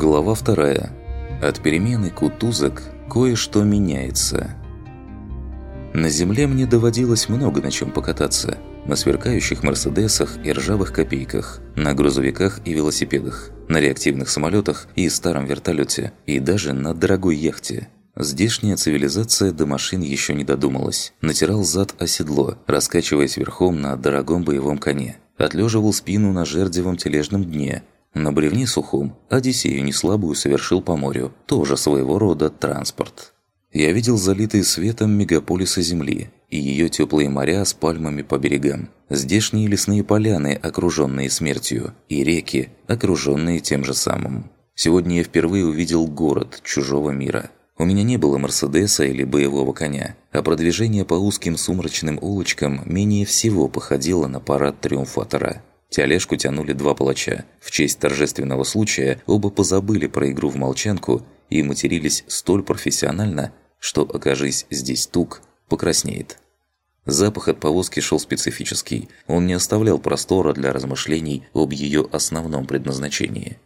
Глава вторая. От перемены кутузок кое-что меняется. На земле мне доводилось много на чем покататься. На сверкающих «Мерседесах» и ржавых копейках, на грузовиках и велосипедах, на реактивных самолетах и старом вертолете, и даже на дорогой яхте. Здешняя цивилизация до машин еще не додумалась. Натирал зад о седло, раскачиваясь верхом на дорогом боевом коне. Отлеживал спину на жердевом тележном дне – на бревне сухом Одиссею неслабую совершил по морю, тоже своего рода транспорт. Я видел залитые светом мегаполиса Земли и ее теплые моря с пальмами по берегам, здешние лесные поляны, окруженные смертью, и реки, окруженные тем же самым. Сегодня я впервые увидел город чужого мира. У меня не было Мерседеса или боевого коня, а продвижение по узким сумрачным улочкам менее всего походило на парад триумфатора – Тележку тянули два палача. В честь торжественного случая оба позабыли про игру в молчанку и матерились столь профессионально, что, окажись здесь тук, покраснеет. Запах от повозки шел специфический, он не оставлял простора для размышлений об ее основном предназначении.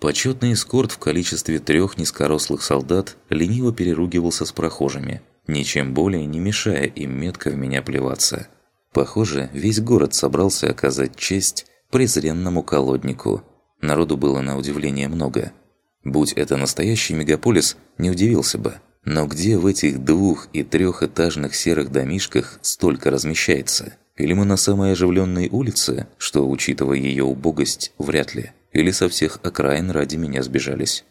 Почетный эскорт в количестве трех низкорослых солдат лениво переругивался с прохожими, ничем более не мешая им метко в меня плеваться – Похоже, весь город собрался оказать честь презренному колоднику. Народу было на удивление много. Будь это настоящий мегаполис, не удивился бы. Но где в этих двух- и трехэтажных серых домишках столько размещается? Или мы на самой оживленной улице, что, учитывая ее убогость, вряд ли. Или со всех окраин ради меня сбежались.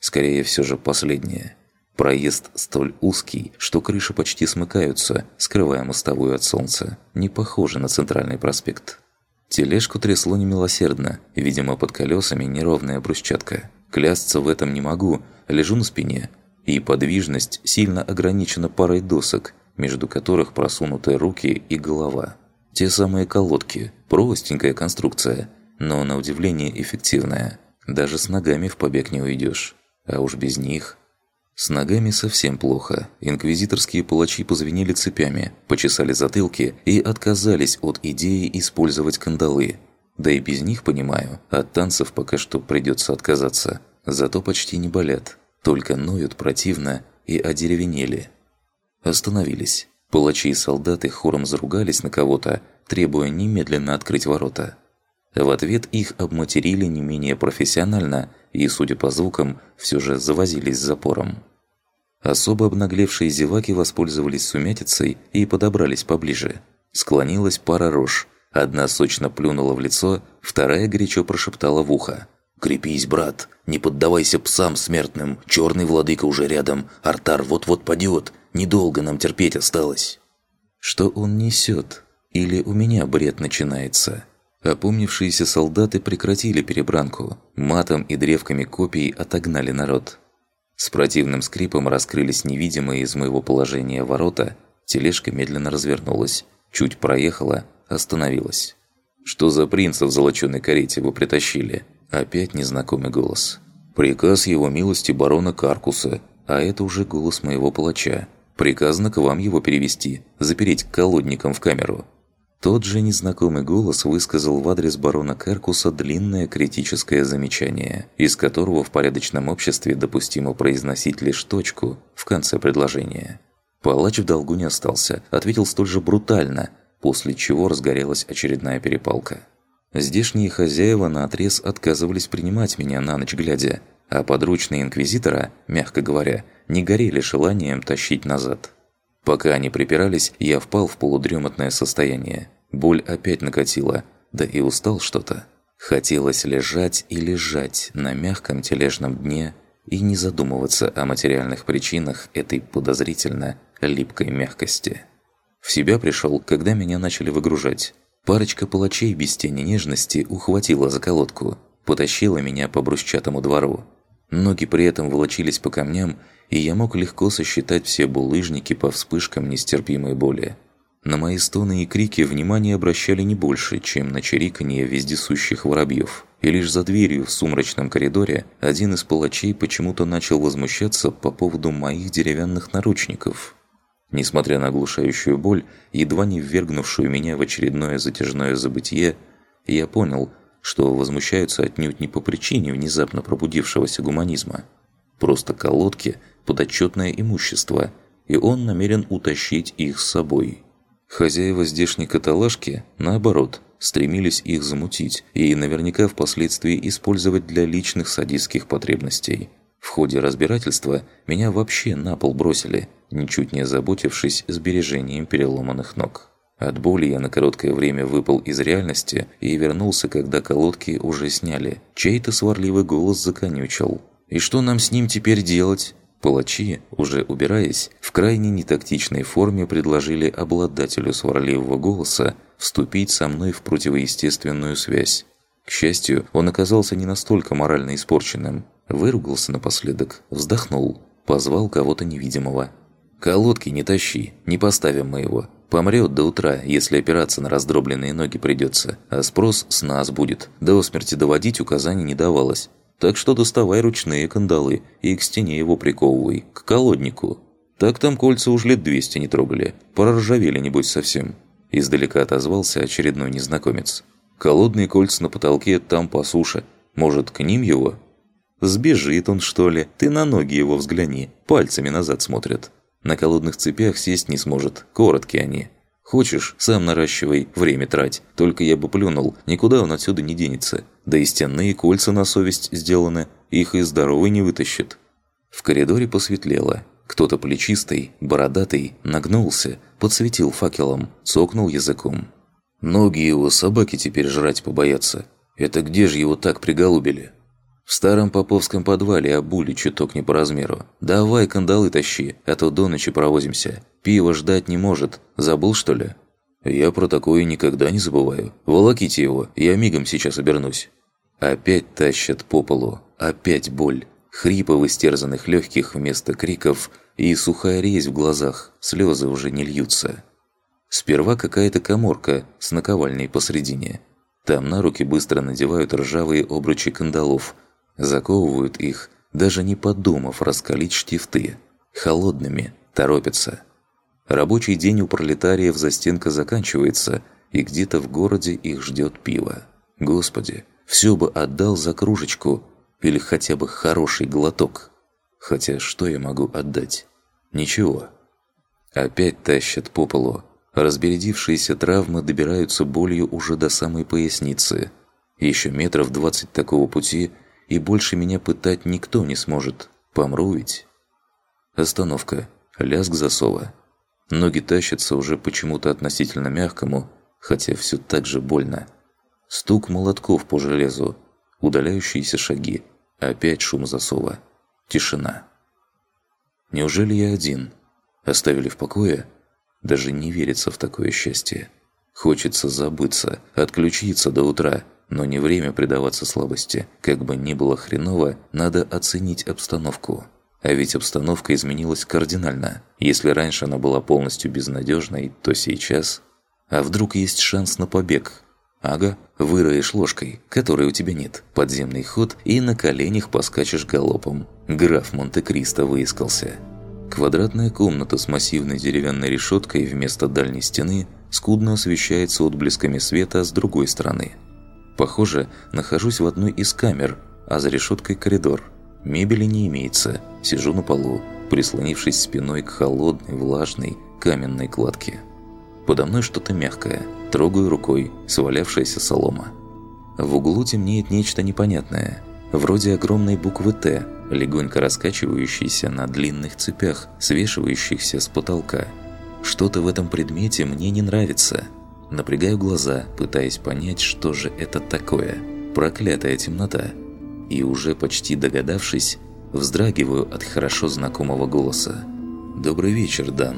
Скорее все же последнее. Проезд столь узкий, что крыши почти смыкаются, скрывая мостовую от солнца. Не похоже на центральный проспект. Тележку трясло немилосердно, видимо, под колесами неровная брусчатка. Клясться в этом не могу, лежу на спине. И подвижность сильно ограничена парой досок, между которых просунуты руки и голова. Те самые колодки, простенькая конструкция, но на удивление эффективная. Даже с ногами в побег не уйдешь. А уж без них – с ногами совсем плохо. Инквизиторские палачи позвенели цепями, почесали затылки и отказались от идеи использовать кандалы. Да и без них, понимаю, от танцев пока что придется отказаться. Зато почти не болят, только ноют противно и одеревенели. Остановились. Палачи и солдаты хором заругались на кого-то, требуя немедленно открыть ворота. В ответ их обматерили не менее профессионально и, судя по звукам, все же завозились с запором. Особо обнаглевшие зеваки воспользовались сумятицей и подобрались поближе. Склонилась пара рож. Одна сочно плюнула в лицо, вторая горячо прошептала в ухо. «Крепись, брат! Не поддавайся псам смертным! Черный владыка уже рядом! Артар вот-вот падет! Недолго нам терпеть осталось!» «Что он несет? Или у меня бред начинается?» Опомнившиеся солдаты прекратили перебранку, матом и древками копий отогнали народ. С противным скрипом раскрылись невидимые из моего положения ворота, тележка медленно развернулась, чуть проехала, остановилась. «Что за принца в золоченой карете вы притащили?» Опять незнакомый голос. «Приказ его милости барона Каркуса, а это уже голос моего палача. Приказано к вам его перевести, запереть колодником в камеру. Тот же незнакомый голос высказал в адрес барона Керкуса длинное критическое замечание, из которого в порядочном обществе допустимо произносить лишь точку в конце предложения. Палач в долгу не остался, ответил столь же брутально, после чего разгорелась очередная перепалка. Здешние хозяева наотрез отказывались принимать меня на ночь глядя, а подручные инквизитора, мягко говоря, не горели желанием тащить назад. Пока они припирались, я впал в полудремотное состояние. Боль опять накатила, да и устал что-то. Хотелось лежать и лежать на мягком тележном дне и не задумываться о материальных причинах этой подозрительно липкой мягкости. В себя пришел, когда меня начали выгружать. Парочка палачей без тени нежности ухватила за колодку, потащила меня по брусчатому двору. Ноги при этом волочились по камням, и я мог легко сосчитать все булыжники по вспышкам нестерпимой боли. На мои стоны и крики внимание обращали не больше, чем на чириканье вездесущих воробьев. И лишь за дверью в сумрачном коридоре один из палачей почему-то начал возмущаться по поводу моих деревянных наручников. Несмотря на оглушающую боль, едва не ввергнувшую меня в очередное затяжное забытие, я понял, что возмущаются отнюдь не по причине внезапно пробудившегося гуманизма. Просто колодки – подотчетное имущество, и он намерен утащить их с собой. Хозяева здешней каталажки, наоборот, стремились их замутить и наверняка впоследствии использовать для личных садистских потребностей. В ходе разбирательства меня вообще на пол бросили, ничуть не озаботившись сбережением переломанных ног. От боли я на короткое время выпал из реальности и вернулся, когда колодки уже сняли. Чей-то сварливый голос законючил. «И что нам с ним теперь делать?» Палачи, уже убираясь, в крайне нетактичной форме предложили обладателю сварливого голоса вступить со мной в противоестественную связь. К счастью, он оказался не настолько морально испорченным. Выругался напоследок, вздохнул, позвал кого-то невидимого. «Колодки не тащи, не поставим мы его. Помрет до утра, если опираться на раздробленные ноги придется, а спрос с нас будет. До смерти доводить указаний не давалось. Так что доставай ручные кандалы и к стене его приковывай, к колоднику. Так там кольца уж лет двести не трогали, проржавели небось совсем». Издалека отозвался очередной незнакомец. «Колодные кольца на потолке там по суше. Может, к ним его?» «Сбежит он, что ли? Ты на ноги его взгляни. Пальцами назад смотрят. На колодных цепях сесть не сможет. Короткие они. Хочешь, сам наращивай, время трать. Только я бы плюнул, никуда он отсюда не денется. Да и стенные кольца на совесть сделаны, их и здоровый не вытащит. В коридоре посветлело. Кто-то плечистый, бородатый, нагнулся, подсветил факелом, цокнул языком. Ноги его собаки теперь жрать побоятся. Это где же его так приголубили? В старом поповском подвале обули чуток не по размеру. Давай кандалы тащи, а то до ночи провозимся. Пиво ждать не может. Забыл, что ли? Я про такое никогда не забываю. Волоките его, я мигом сейчас обернусь. Опять тащат по полу. Опять боль. Хрипы в истерзанных легких вместо криков и сухая резь в глазах. Слезы уже не льются. Сперва какая-то коморка с наковальней посредине. Там на руки быстро надевают ржавые обручи кандалов – Заковывают их, даже не подумав раскалить штифты. Холодными, торопятся. Рабочий день у пролетариев за стенка заканчивается, и где-то в городе их ждет пиво. Господи, все бы отдал за кружечку или хотя бы хороший глоток. Хотя что я могу отдать? Ничего. Опять тащат по полу. Разбередившиеся травмы добираются болью уже до самой поясницы. Еще метров двадцать такого пути – и больше меня пытать никто не сможет. Помру ведь. Остановка. Лязг засова. Ноги тащатся уже почему-то относительно мягкому, хотя все так же больно. Стук молотков по железу. Удаляющиеся шаги. Опять шум засова. Тишина. Неужели я один? Оставили в покое? Даже не верится в такое счастье. Хочется забыться, отключиться до утра – но не время предаваться слабости. Как бы ни было хреново, надо оценить обстановку. А ведь обстановка изменилась кардинально. Если раньше она была полностью безнадежной, то сейчас... А вдруг есть шанс на побег? Ага, выроешь ложкой, которой у тебя нет. Подземный ход и на коленях поскачешь галопом. Граф Монте-Кристо выискался. Квадратная комната с массивной деревянной решеткой вместо дальней стены скудно освещается отблесками света с другой стороны – Похоже, нахожусь в одной из камер, а за решеткой коридор. Мебели не имеется. Сижу на полу, прислонившись спиной к холодной, влажной, каменной кладке. Подо мной что-то мягкое. Трогаю рукой, свалявшаяся солома. В углу темнеет нечто непонятное. Вроде огромной буквы «Т», легонько раскачивающейся на длинных цепях, свешивающихся с потолка. Что-то в этом предмете мне не нравится – Напрягаю глаза, пытаясь понять, что же это такое. Проклятая темнота. И уже почти догадавшись, вздрагиваю от хорошо знакомого голоса. «Добрый вечер, Дан».